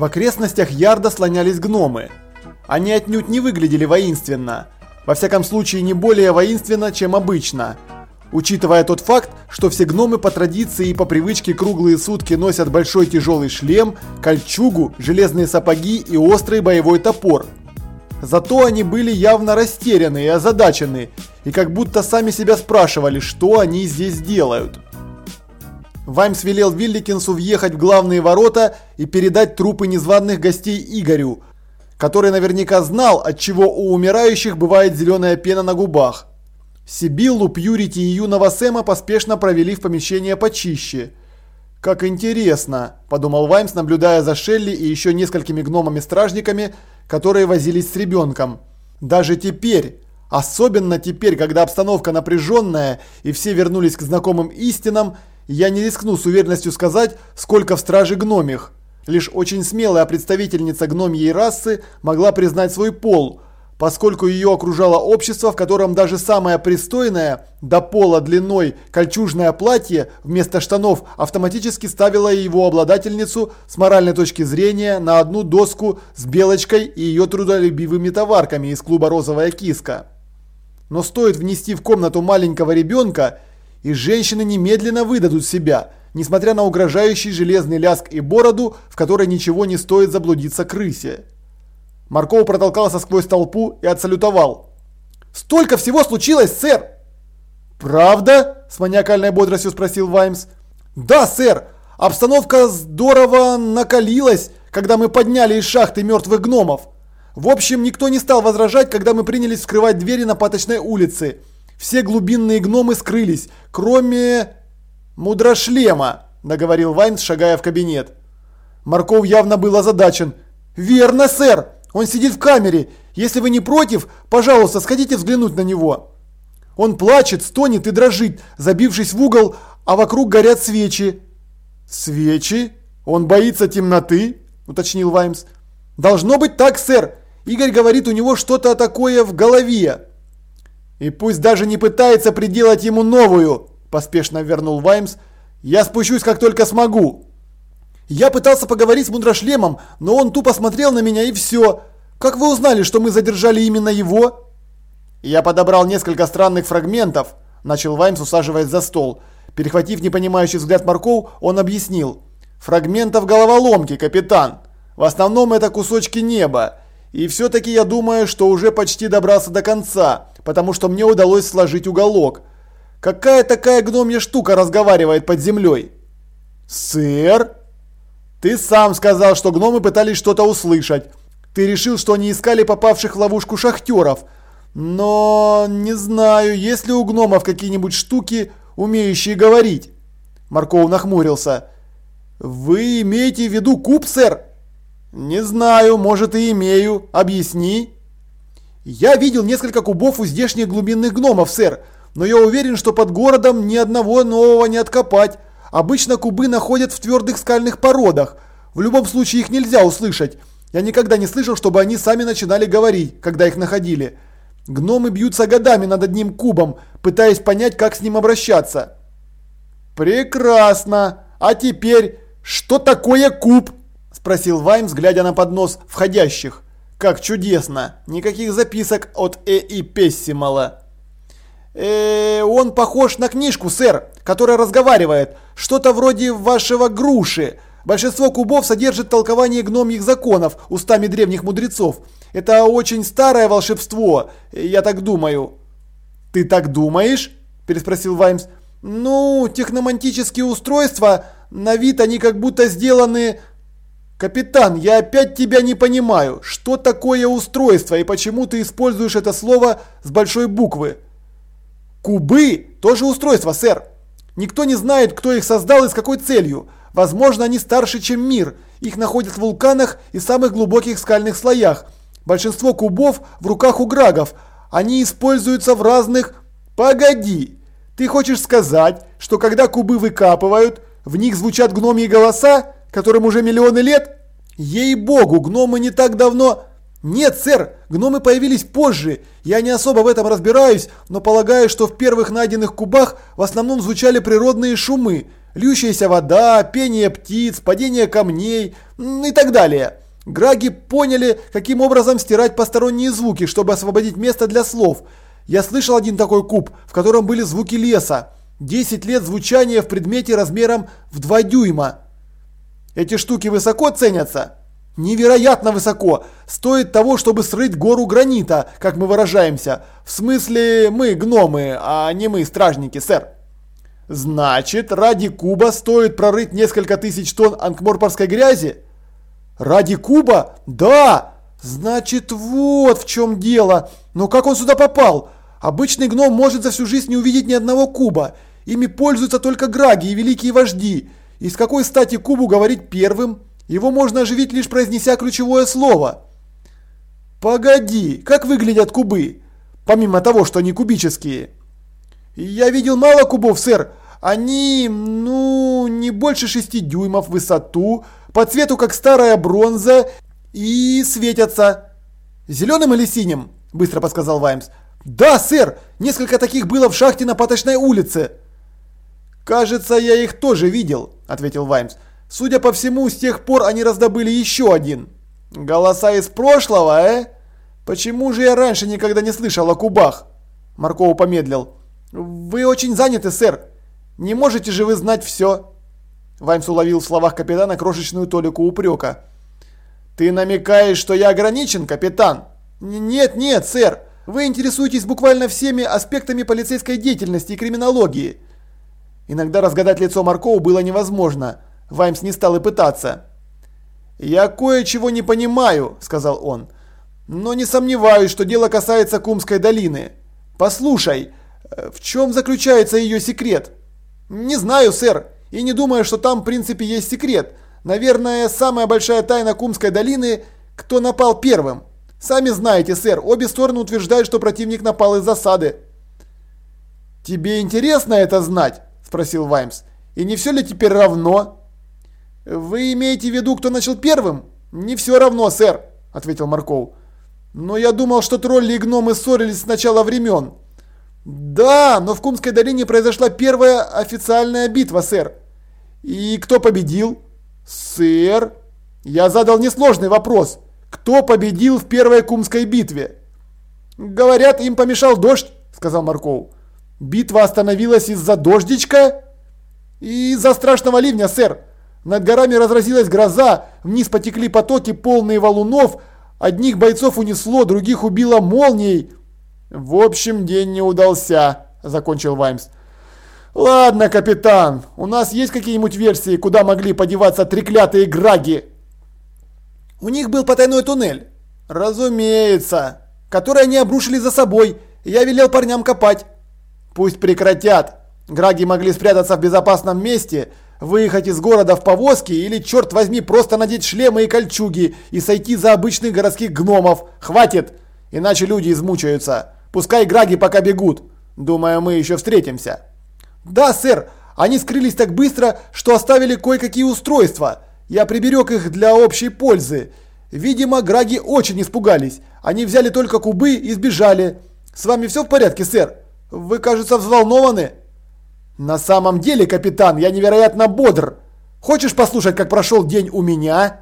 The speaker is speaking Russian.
В окрестностях Ярда слонялись гномы. Они отнюдь не выглядели воинственно. Во всяком случае, не более воинственно, чем обычно. Учитывая тот факт, что все гномы по традиции и по привычке круглые сутки носят большой тяжелый шлем, кольчугу, железные сапоги и острый боевой топор. Зато они были явно растеряны и озадачены, и как будто сами себя спрашивали, что они здесь делают. Ваймс велел Вилликинсу въехать в главные ворота и передать трупы незваных гостей Игорю, который наверняка знал, от чего у умирающих бывает зеленая пена на губах. Сибиллу, Пьюрити и юного Сэма поспешно провели в помещение почище. «Как интересно», – подумал Ваймс, наблюдая за Шелли и еще несколькими гномами-стражниками, которые возились с ребенком. «Даже теперь, особенно теперь, когда обстановка напряженная и все вернулись к знакомым истинам, я не рискну с уверенностью сказать, сколько в страже гномих. Лишь очень смелая представительница гномьей расы могла признать свой пол – поскольку ее окружало общество, в котором даже самое пристойное, до пола длиной, кольчужное платье вместо штанов автоматически ставило его обладательницу с моральной точки зрения на одну доску с Белочкой и ее трудолюбивыми товарками из клуба «Розовая киска». Но стоит внести в комнату маленького ребенка, и женщины немедленно выдадут себя, несмотря на угрожающий железный ляск и бороду, в которой ничего не стоит заблудиться крысе. Марков протолкался сквозь толпу и отсалютовал. «Столько всего случилось, сэр!» «Правда?» – с маниакальной бодростью спросил Ваймс. «Да, сэр! Обстановка здорово накалилась, когда мы подняли из шахты мертвых гномов. В общем, никто не стал возражать, когда мы принялись вскрывать двери на Паточной улице. Все глубинные гномы скрылись, кроме... мудрошлема», – договорил Ваймс, шагая в кабинет. Марков явно был озадачен. «Верно, сэр! Он сидит в камере. Если вы не против, пожалуйста, сходите взглянуть на него. Он плачет, стонет и дрожит, забившись в угол, а вокруг горят свечи. Свечи? Он боится темноты? Уточнил Ваймс. Должно быть так, сэр. Игорь говорит, у него что-то такое в голове. И пусть даже не пытается приделать ему новую, поспешно вернул Ваймс. Я спущусь, как только смогу. Я пытался поговорить с Мудрошлемом, но он тупо смотрел на меня и все. Как вы узнали, что мы задержали именно его? Я подобрал несколько странных фрагментов, начал Ваймс, усаживаясь за стол. Перехватив непонимающий взгляд Марков, он объяснил. Фрагментов головоломки, капитан. В основном это кусочки неба. И все-таки я думаю, что уже почти добрался до конца, потому что мне удалось сложить уголок. Какая такая гномья штука разговаривает под землей? Сэр? Ты сам сказал, что гномы пытались что-то услышать. Ты решил, что они искали попавших в ловушку шахтеров. Но не знаю, есть ли у гномов какие-нибудь штуки, умеющие говорить. Марков нахмурился. Вы имеете в виду куб, сэр? Не знаю, может и имею. Объясни. Я видел несколько кубов у здешних глубинных гномов, сэр. Но я уверен, что под городом ни одного нового не откопать. Обычно кубы находят в твердых скальных породах. В любом случае их нельзя услышать. Я никогда не слышал, чтобы они сами начинали говорить, когда их находили. Гномы бьются годами над одним кубом, пытаясь понять, как с ним обращаться. Прекрасно. А теперь, что такое куб? Спросил Ваймс, глядя на поднос входящих. Как чудесно. Никаких записок от Э и Пессимала. Э, он похож на книжку, сэр, которая разговаривает. Что-то вроде вашего груши. Большинство кубов содержит толкование гномьих законов устами древних мудрецов. Это очень старое волшебство, я так думаю. Ты так думаешь? переспросил Ваймс. Ну, техномантические устройства, на вид они как будто сделаны... Капитан, я опять тебя не понимаю. Что такое устройство и почему ты используешь это слово с большой буквы? Кубы тоже устройство, сэр. Никто не знает, кто их создал и с какой целью. Возможно, они старше, чем мир. Их находят в вулканах и самых глубоких скальных слоях. Большинство кубов в руках у грагов. Они используются в разных... Погоди! Ты хочешь сказать, что когда кубы выкапывают, в них звучат гномьи голоса, которым уже миллионы лет? Ей-богу, гномы не так давно... Нет, сэр, гномы появились позже. Я не особо в этом разбираюсь, но полагаю, что в первых найденных кубах в основном звучали природные шумы. Льющаяся вода, пение птиц, падение камней и так далее. Граги поняли, каким образом стирать посторонние звуки, чтобы освободить место для слов. Я слышал один такой куб, в котором были звуки леса. 10 лет звучания в предмете размером в 2 дюйма. Эти штуки высоко ценятся? Невероятно высоко. Стоит того, чтобы срыть гору гранита, как мы выражаемся. В смысле, мы гномы, а не мы стражники, сэр. Значит, ради куба стоит прорыть несколько тысяч тонн анкморпорской грязи? Ради куба? Да! Значит, вот в чем дело. Но как он сюда попал? Обычный гном может за всю жизнь не увидеть ни одного куба. Ими пользуются только граги и великие вожди. И с какой стати кубу говорить первым? Его можно оживить лишь произнеся ключевое слово. Погоди, как выглядят кубы? Помимо того, что они кубические. Я видел мало кубов, сэр. Они, ну, не больше шести дюймов в высоту, по цвету как старая бронза и светятся. Зеленым или синим? Быстро подсказал Ваймс. Да, сэр, несколько таких было в шахте на Паточной улице. Кажется, я их тоже видел, ответил Ваймс. Судя по всему, с тех пор они раздобыли еще один. Голоса из прошлого, э? Почему же я раньше никогда не слышал о кубах? Марков помедлил. Вы очень заняты, сэр. Не можете же вы знать все? Ваймс уловил в словах капитана крошечную толику упрека. «Ты намекаешь, что я ограничен, капитан?» «Нет, нет, сэр. Вы интересуетесь буквально всеми аспектами полицейской деятельности и криминологии». Иногда разгадать лицо Маркова было невозможно. Ваймс не стал и пытаться. «Я кое-чего не понимаю», – сказал он. «Но не сомневаюсь, что дело касается Кумской долины. Послушай, э, в чем заключается ее секрет?» «Не знаю, сэр, и не думаю, что там в принципе есть секрет. Наверное, самая большая тайна Кумской долины – кто напал первым. Сами знаете, сэр, обе стороны утверждают, что противник напал из засады». «Тебе интересно это знать?» – спросил Ваймс. «И не все ли теперь равно?» «Вы имеете в виду, кто начал первым?» «Не все равно, сэр», – ответил Марков. «Но я думал, что тролли и гномы ссорились с начала времен». «Да, но в Кумской долине произошла первая официальная битва, сэр». «И кто победил?» «Сэр?» «Я задал несложный вопрос. Кто победил в первой Кумской битве?» «Говорят, им помешал дождь», – сказал Марков. «Битва остановилась из-за дождичка?» «Из-за страшного ливня, сэр. Над горами разразилась гроза, вниз потекли потоки, полные валунов. Одних бойцов унесло, других убило молнией». «В общем, день не удался», – закончил Ваймс. «Ладно, капитан, у нас есть какие-нибудь версии, куда могли подеваться треклятые граги?» «У них был потайной туннель». «Разумеется. Который они обрушили за собой. Я велел парням копать». «Пусть прекратят. Граги могли спрятаться в безопасном месте, выехать из города в повозке или, черт возьми, просто надеть шлемы и кольчуги и сойти за обычных городских гномов. Хватит, иначе люди измучаются». Пускай граги пока бегут. Думаю, мы еще встретимся. Да, сэр. Они скрылись так быстро, что оставили кое-какие устройства. Я приберег их для общей пользы. Видимо, граги очень испугались. Они взяли только кубы и сбежали. С вами все в порядке, сэр? Вы, кажется, взволнованы. На самом деле, капитан, я невероятно бодр. Хочешь послушать, как прошел день у меня?